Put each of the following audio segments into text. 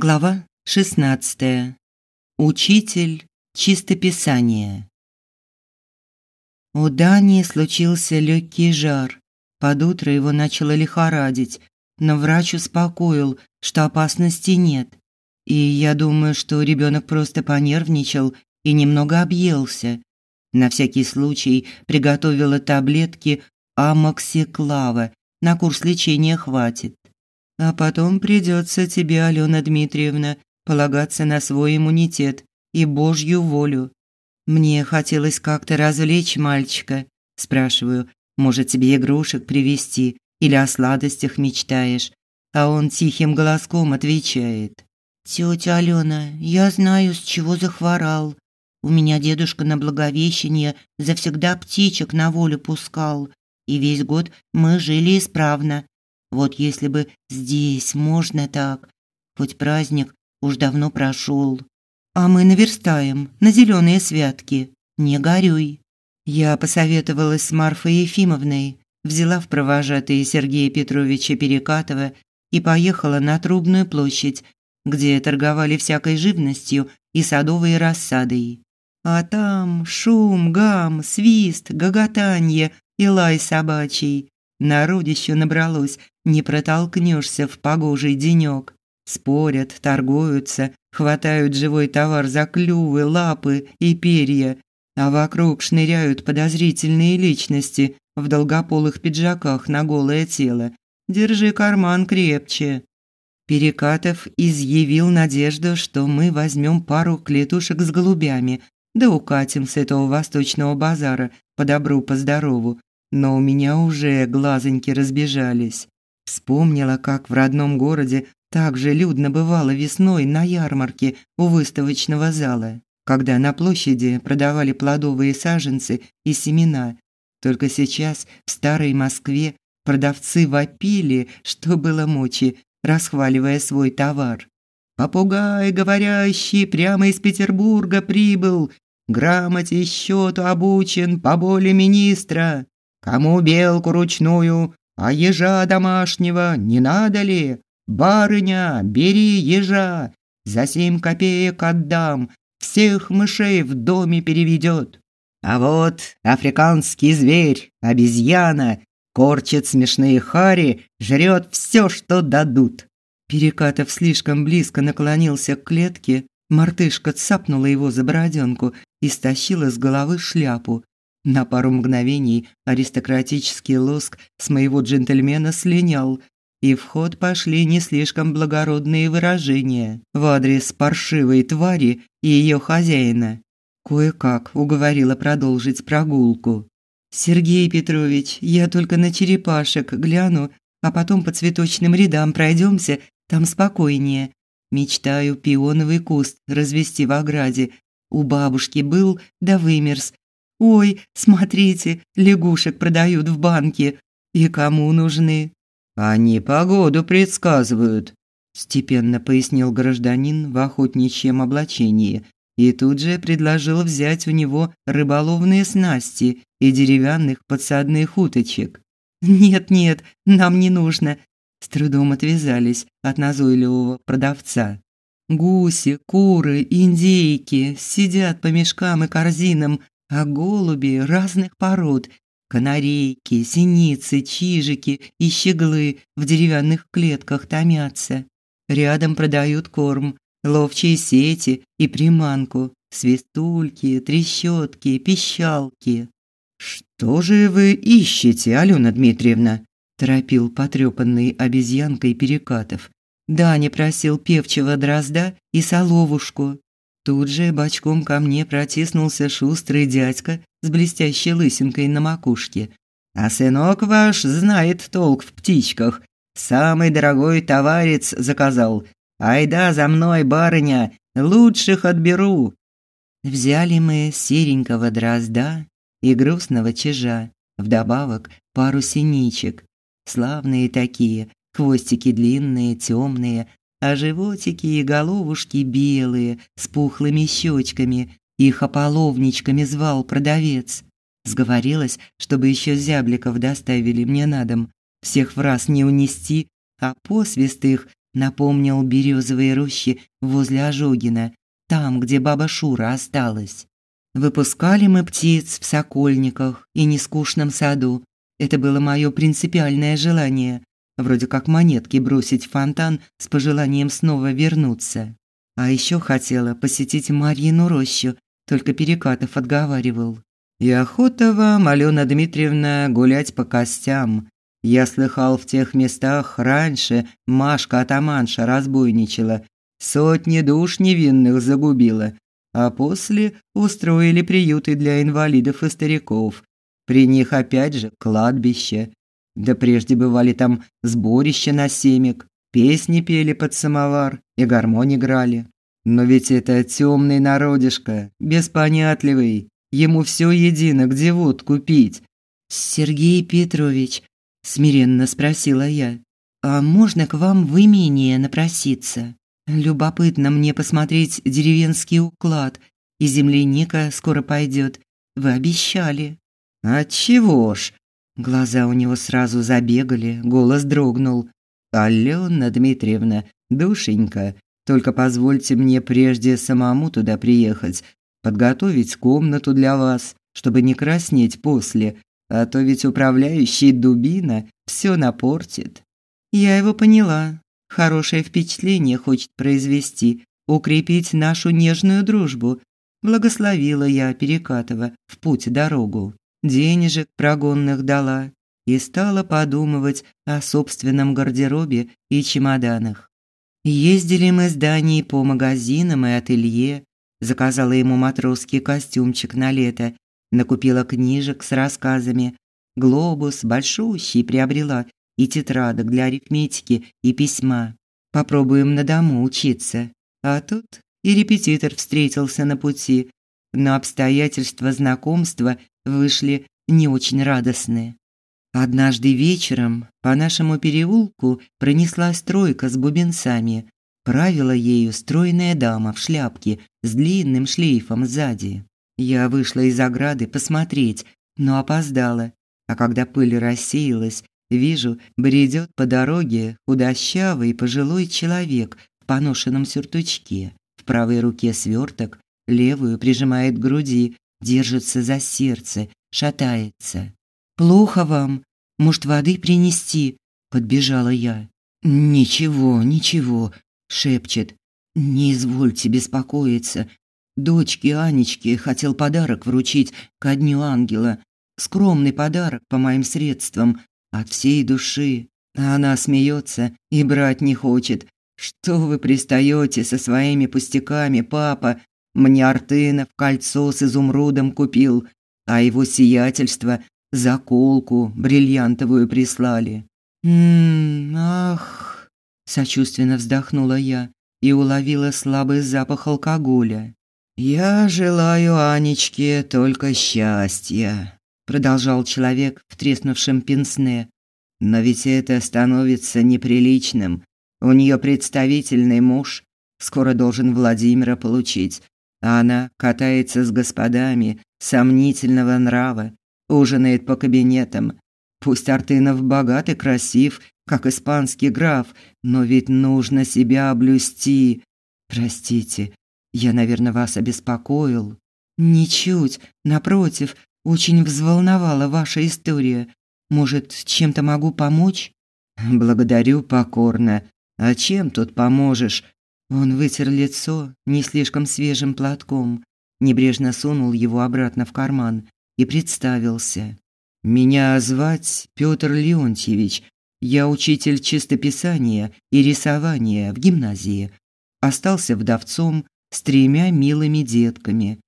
Глава 16. Учитель чистописания. У Дани случился легкий жар. Под утро его начало лихорадить, но врач успокоил, что опасности нет. И я думаю, что ребенок просто понервничал и немного объелся. На всякий случай приготовила таблетки амоксиклава. На курс лечения хватит. А потом придется тебе, Алена Дмитриевна, полагаться на свой иммунитет и Божью волю. Мне хотелось как-то развлечь мальчика. Спрашиваю, может, тебе игрушек привезти или о сладостях мечтаешь? А он тихим голоском отвечает. «Тетя Алена, я знаю, с чего захворал. У меня дедушка на Благовещение завсегда птичек на волю пускал, и весь год мы жили исправно. Вот если бы здесь можно так, хоть праздник уж давно прошел. А мы наверстаем на зеленые святки. Не горюй. Я посоветовалась с Марфой Ефимовной, взяла в провожатые Сергея Петровича Перекатова и поехала на Трубную площадь, где торговали всякой живностью и садовой рассадой. А там шум, гам, свист, гоготанье и лай собачий. Народищу набралось, не протолкнешься в погожий денек. Спорят, торгуются, хватают живой товар за клювы, лапы и перья, а вокруг шныряют подозрительные личности в долгополых пиджаках на голое тело. Держи карман крепче. Перекатов изъявил надежду, что мы возьмем пару клетушек с голубями, да укатим с этого восточного базара по добру по здорову, но у меня уже глазоньки разбежались. Вспомнила, как в родном городе так же людно бывало весной на ярмарке у выставочного зала, когда на площади продавали плодовые саженцы и семена. Только сейчас в старой Москве продавцы вопили, что было мочи, расхваливая свой товар. «Попугай говорящий прямо из Петербурга прибыл, грамоте счету обучен по воле министра. Кому белку ручную, а ежа домашнего не надо ли? Барыня, бери ежа, за семь копеек отдам, всех мышей в доме переведет. А вот африканский зверь, обезьяна, корчит смешные хари, жрет все, что дадут. Перекатов слишком близко наклонился к клетке, мартышка цапнула его за бороденку и стащила с головы шляпу. На пару мгновений аристократический лоск с моего джентльмена слинял, и в ход пошли не слишком благородные выражения в адрес паршивой твари и ее хозяина. Кое-как уговорила продолжить прогулку. «Сергей Петрович, я только на черепашек гляну, а потом по цветочным рядам пройдемся, там спокойнее. Мечтаю пионовый куст развести в ограде. У бабушки был, да вымерз, Ой, смотрите, лягушек продают в банке. И кому нужны? Они погоду предсказывают, степенно пояснил гражданин в охотничьем облачении и тут же предложил взять у него рыболовные снасти и деревянных подсадных уточек. Нет-нет, нам не нужно. С трудом отвязались от назойливого продавца. Гуси, куры, индейки сидят по мешкам и корзинам, а голуби разных пород, канарейки, синицы, чижики и щеглы в деревянных клетках томятся. Рядом продают корм, ловчие сети и приманку, свистульки, трещотки, пищалки. «Что же вы ищете, Алена Дмитриевна?» – торопил потрепанный обезьянкой Перекатов. Даня просил певчего дрозда и соловушку. Тут же бочком ко мне протиснулся шустрый дядька с блестящей лысинкой на макушке. «А сынок ваш знает толк в птичках. Самый дорогой товарец заказал. Айда за мной, барыня, лучших отберу». Взяли мы серенького дрозда и грустного чижа, вдобавок пару синичек. Славные такие, хвостики длинные, темные, а животики и головушки белые, с пухлыми щечками. Их ополовничками звал продавец. Сговорилась, чтобы еще зябликов доставили мне на дом. Всех в раз не унести, а посвист их напомнил березовые рощи возле Ожогина, там, где баба Шура осталась. Выпускали мы птиц в сокольниках и нескучном саду. Это было мое принципиальное желание, вроде как монетки бросить в фонтан с пожеланием снова вернуться. А еще хотела посетить Марьину рощу, только Перекатов отговаривал. «И охота вам, Алена Дмитриевна, гулять по костям. Я слыхал в тех местах раньше Машка-атаманша разбойничала, сотни душ невинных загубила, а после устроили приюты для инвалидов и стариков. При них опять же кладбище. Да прежде бывали там сборища на семек, песни пели под самовар и гармонь играли. Но ведь это темный народишко, беспонятливый. Ему все едино, где вот купить. Сергей Петрович, смиренно спросила я. А можно к вам в имение напроситься? Любопытно мне посмотреть деревенский уклад, и земляника скоро пойдет. Вы обещали. А чего ж? Глаза у него сразу забегали, голос дрогнул. Алена Дмитриевна, душенька, только позвольте мне прежде самому туда приехать, подготовить комнату для вас, чтобы не краснеть после, а то ведь управляющий дубина все напортит. Я его поняла. Хорошее впечатление хочет произвести, укрепить нашу нежную дружбу. Благословила я Перекатова в путь дорогу. Денежек прогонных дала и стала подумывать о собственном гардеробе и чемоданах. Ездили мы с Данией по магазинам и ателье, заказала ему матросский костюмчик на лето, накупила книжек с рассказами, глобус большущий приобрела и тетрадок для арифметики и письма. Попробуем на дому учиться. А тут и репетитор встретился на пути, но обстоятельства знакомства вышли не очень радостные. Однажды вечером по нашему переулку пронеслась тройка с бубенцами. Правила ею стройная дама в шляпке с длинным шлейфом сзади. Я вышла из ограды посмотреть, но опоздала. А когда пыль рассеялась, Вижу, бредет по дороге худощавый пожилой человек в поношенном сюртучке. В правой руке сверток, левую прижимает к груди, держится за сердце, шатается. «Плохо вам? Может, воды принести?» – подбежала я. «Ничего, ничего», – шепчет. «Не извольте беспокоиться. Дочке Анечке хотел подарок вручить ко дню ангела. Скромный подарок по моим средствам, от всей души. А она смеется и брать не хочет. Что вы пристаете со своими пустяками, папа? Мне Артынов кольцо с изумрудом купил, а его сиятельство заколку бриллиантовую прислали. Мм, ах, сочувственно вздохнула я и уловила слабый запах алкоголя. Я желаю Анечке только счастья продолжал человек в треснувшем пенсне. Но ведь это становится неприличным. У нее представительный муж, скоро должен Владимира получить, а она катается с господами сомнительного нрава, ужинает по кабинетам. Пусть Артынов богат и красив, как испанский граф, но ведь нужно себя облюсти. Простите, я, наверное, вас обеспокоил. Ничуть, напротив, очень взволновала ваша история. Может, чем-то могу помочь? Благодарю покорно. А чем тут поможешь? Он вытер лицо не слишком свежим платком, небрежно сунул его обратно в карман и представился. Меня звать Пётр Леонтьевич. Я учитель чистописания и рисования в гимназии. Остался вдовцом с тремя милыми детками.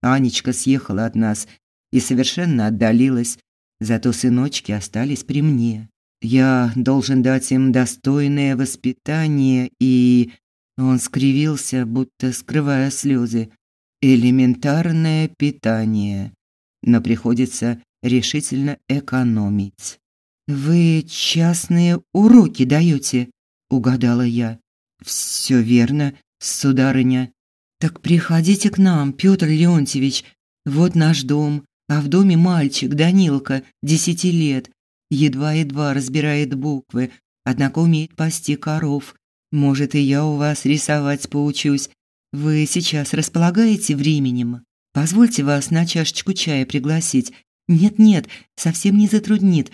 Анечка съехала от нас и совершенно отдалилась, зато сыночки остались при мне. Я должен дать им достойное воспитание и он скривился, будто скрывая слезы. Элементарное питание. Но приходится решительно экономить. Вы частные уроки даете, угадала я. Все верно, сударыня. Так приходите к нам, Петр Леонтьевич. Вот наш дом, а в доме мальчик, Данилка, десяти лет, едва-едва разбирает буквы, однако умеет пасти коров. Может, и я у вас рисовать поучусь. Вы сейчас располагаете временем? Позвольте вас на чашечку чая пригласить. Нет-нет, совсем не затруднит.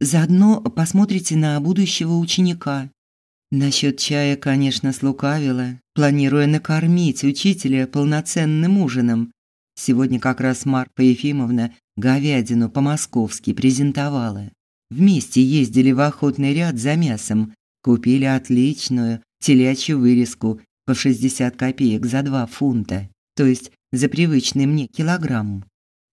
Заодно посмотрите на будущего ученика. Насчет чая, конечно, слукавила, планируя накормить учителя полноценным ужином. Сегодня как раз Марфа Ефимовна говядину по-московски презентовала. Вместе ездили в охотный ряд за мясом, купили отличную телячью вырезку по 60 копеек за 2 фунта, то есть за привычный мне килограмм.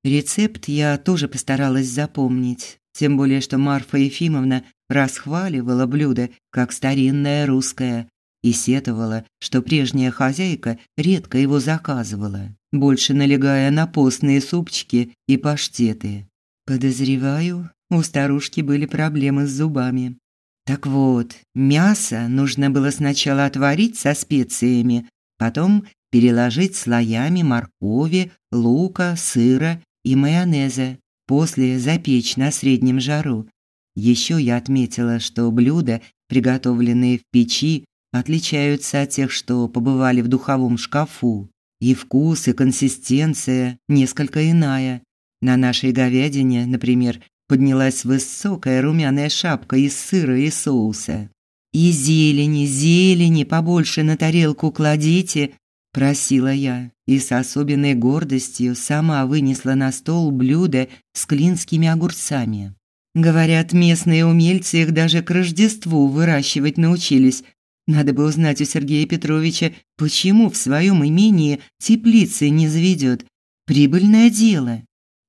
Рецепт я тоже постаралась запомнить, тем более что Марфа Ефимовна расхваливала блюдо как старинное русское и сетовала, что прежняя хозяйка редко его заказывала, больше налегая на постные супчики и паштеты. Подозреваю, у старушки были проблемы с зубами. Так вот, мясо нужно было сначала отварить со специями, потом переложить слоями моркови, лука, сыра и майонеза, после запечь на среднем жару. Еще я отметила, что блюда, приготовленные в печи, отличаются от тех, что побывали в духовом шкафу. И вкус, и консистенция несколько иная. На нашей говядине, например, поднялась высокая румяная шапка из сыра и соуса. «И зелени, зелени побольше на тарелку кладите», – просила я, и с особенной гордостью сама вынесла на стол блюдо с клинскими огурцами. Говорят, местные умельцы их даже к Рождеству выращивать научились. Надо бы узнать у Сергея Петровича, почему в своем имении теплицы не заведет. Прибыльное дело.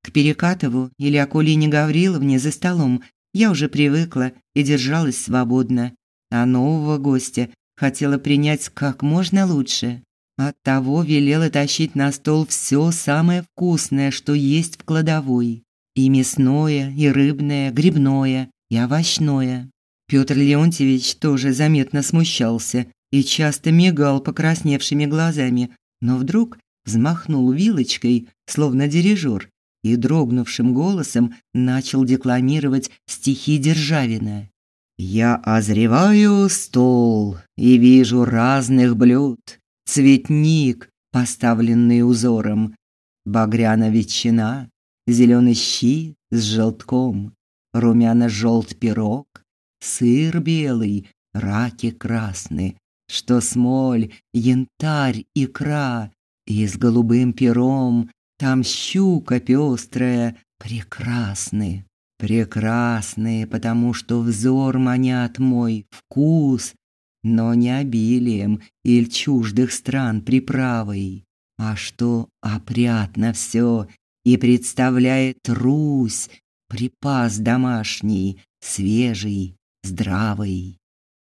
К Перекатову или Акулине Гавриловне за столом я уже привыкла и держалась свободно, а нового гостя хотела принять как можно лучше. Оттого велела тащить на стол все самое вкусное, что есть в кладовой. И мясное, и рыбное, грибное, и овощное. Петр Леонтьевич тоже заметно смущался и часто мигал покрасневшими глазами, но вдруг взмахнул вилочкой, словно дирижер, и дрогнувшим голосом начал декламировать стихи Державина. «Я озреваю стол и вижу разных блюд, цветник, поставленный узором, багряна ветчина, зеленый щи с желтком, румяно-желт пирог, сыр белый, раки красные, что смоль, янтарь, икра, и с голубым пером там щука пестрая, прекрасные, прекрасные, потому что взор манят мой вкус, но не обилием или чуждых стран приправой, а что опрятно все и представляет Русь, припас домашний, свежий, здравый.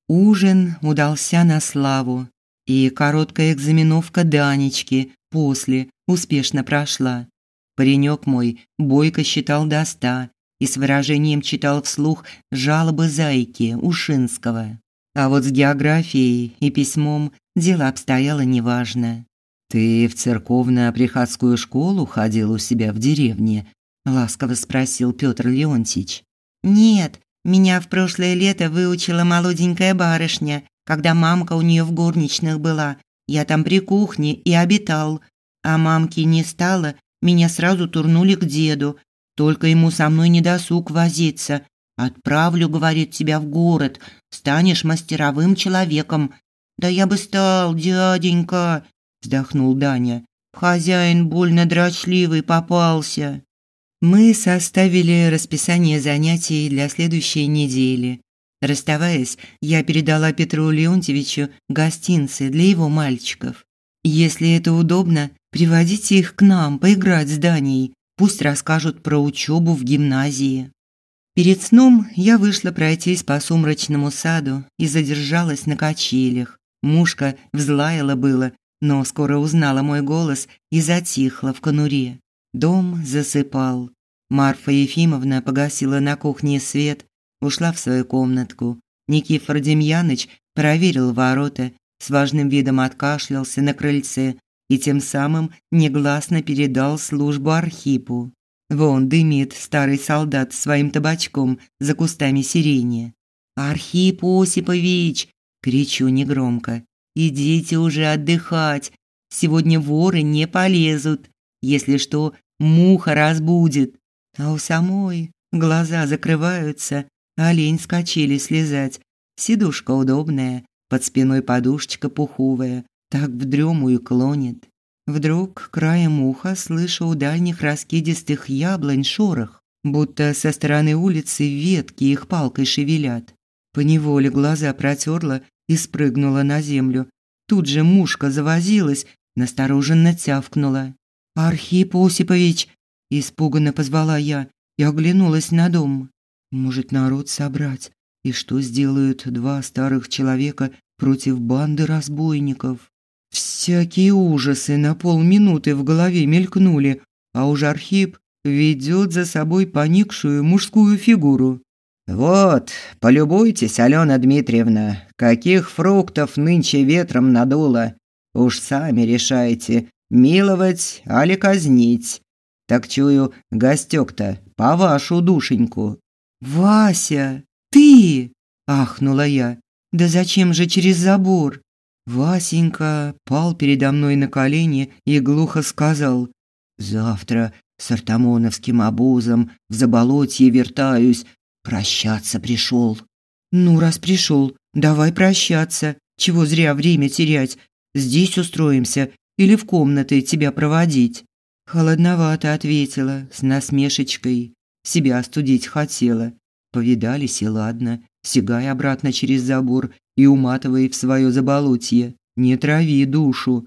Ужин удался на славу, и короткая экзаменовка Данечки после успешно прошла. Паренек мой бойко считал до ста и с выражением читал вслух жалобы зайки Ушинского. А вот с географией и письмом дело обстояло неважно. «Ты в церковно-приходскую школу ходил у себя в деревне?» – ласково спросил Петр Леонтьевич. «Нет, меня в прошлое лето выучила молоденькая барышня, когда мамка у нее в горничных была. Я там при кухне и обитал. А мамки не стало, меня сразу турнули к деду. Только ему со мной не досуг возиться. Отправлю, говорит, тебя в город, станешь мастеровым человеком. Да я бы стал, дяденька, вздохнул Даня. Хозяин больно дрочливый попался. Мы составили расписание занятий для следующей недели. Расставаясь, я передала Петру Леонтьевичу гостинцы для его мальчиков. Если это удобно, приводите их к нам поиграть с Данией. Пусть расскажут про учебу в гимназии. Перед сном я вышла пройтись по сумрачному саду и задержалась на качелях. Мушка взлаяла было, но скоро узнала мой голос и затихла в конуре. Дом засыпал. Марфа Ефимовна погасила на кухне свет, ушла в свою комнатку. Никифор Демьяныч проверил ворота, с важным видом откашлялся на крыльце и тем самым негласно передал службу Архипу. Вон дымит старый солдат своим табачком за кустами сирени. «Архип Осипович!» – Кричу негромко. «Идите уже отдыхать. Сегодня воры не полезут. Если что, муха разбудит». А у самой глаза закрываются, а лень с качели слезать. Сидушка удобная, под спиной подушечка пуховая, так в дрему и клонит. Вдруг краем уха слышу у дальних раскидистых яблонь шорох, будто со стороны улицы ветки их палкой шевелят. Поневоле глаза протерла и спрыгнула на землю. Тут же мушка завозилась, настороженно тявкнула. «Архип Осипович!» – испуганно позвала я и оглянулась на дом. «Может, народ собрать? И что сделают два старых человека против банды разбойников?» Всякие ужасы на полминуты в голове мелькнули, а уж Архип ведет за собой поникшую мужскую фигуру. «Вот, полюбуйтесь, Алена Дмитриевна, каких фруктов нынче ветром надуло. Уж сами решайте, миловать али казнить. Так чую, гостёк-то по вашу душеньку». «Вася, ты!» – ахнула я. «Да зачем же через забор? Васенька пал передо мной на колени и глухо сказал: "Завтра с артамоновским обозом в заболотье вертаюсь, прощаться пришел. Ну раз пришел, давай прощаться. Чего зря время терять? Здесь устроимся или в комнаты тебя проводить?" Холодновато ответила с насмешечкой. Себя остудить хотела. Повидались и ладно. Сигай обратно через забор и уматывай в свое заболотье. Не трави душу.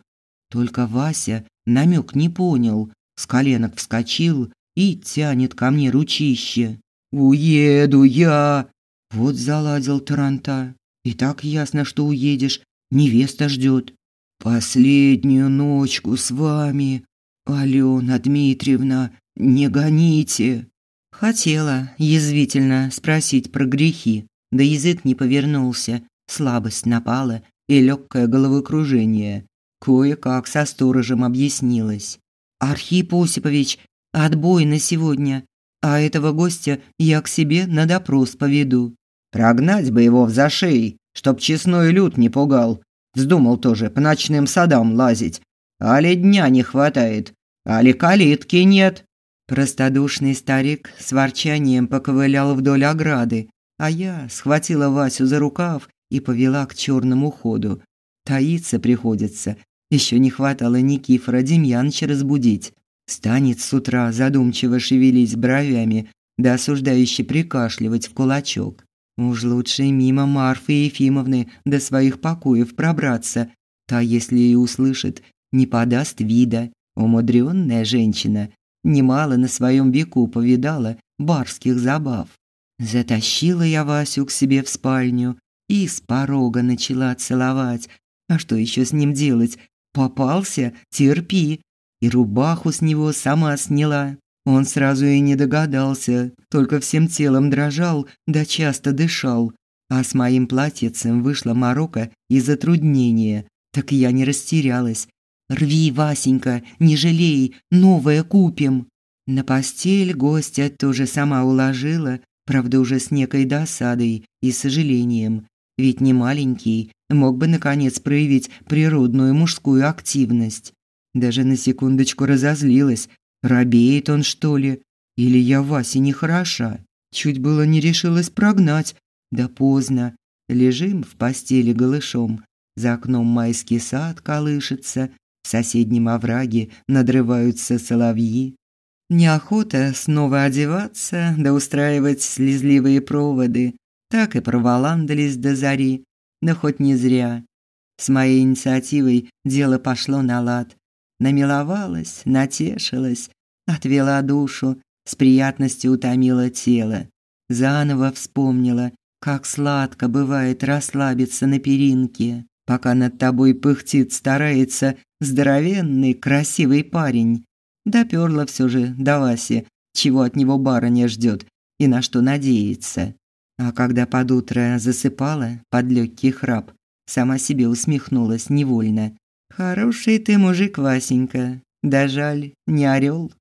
Только Вася намек не понял, с коленок вскочил и тянет ко мне ручище. «Уеду я!» Вот заладил Таранта. И так ясно, что уедешь. Невеста ждет. «Последнюю ночку с вами, Алена Дмитриевна, не гоните!» Хотела язвительно спросить про грехи, да язык не повернулся, слабость напала и легкое головокружение. Кое-как со сторожем объяснилось. «Архип Осипович, отбой на сегодня, а этого гостя я к себе на допрос поведу». «Прогнать бы его в зашей, чтоб честной люд не пугал. Вздумал тоже по ночным садам лазить. Али дня не хватает, али калитки нет». Простодушный старик с ворчанием поковылял вдоль ограды, а я схватила Васю за рукав и повела к черному ходу. Таиться приходится. Еще не хватало Никифора Демьяновича разбудить. Станет с утра задумчиво шевелить бровями, да осуждающе прикашливать в кулачок. Уж лучше мимо Марфы Ефимовны до своих покоев пробраться. Та, если и услышит, не подаст вида. Умудренная женщина. Немало на своем веку повидала барских забав. Затащила я Васю к себе в спальню и с порога начала целовать. А что еще с ним делать? Попался? Терпи. И рубаху с него сама сняла. Он сразу и не догадался, только всем телом дрожал, да часто дышал. А с моим платьицем вышла морока и затруднение. Так я не растерялась. «Рви, Васенька, не жалей, новое купим». На постель гостя тоже сама уложила, правда уже с некой досадой и сожалением ведь не маленький, мог бы наконец проявить природную мужскую активность. Даже на секундочку разозлилась. Робеет он, что ли? Или я Васе нехороша? Чуть было не решилась прогнать. Да поздно. Лежим в постели голышом. За окном майский сад колышется. В соседнем овраге надрываются соловьи. Неохота снова одеваться да устраивать слезливые проводы так и проволандались до зари, но хоть не зря. С моей инициативой дело пошло на лад. Намиловалась, натешилась, отвела душу, с приятностью утомила тело. Заново вспомнила, как сладко бывает расслабиться на перинке, пока над тобой пыхтит, старается здоровенный, красивый парень. Доперла все же до Васи, чего от него барыня ждет и на что надеется. А когда под утро засыпала под легкий храп, сама себе усмехнулась невольно. Хороший ты мужик, Васенька. Да жаль, не орел.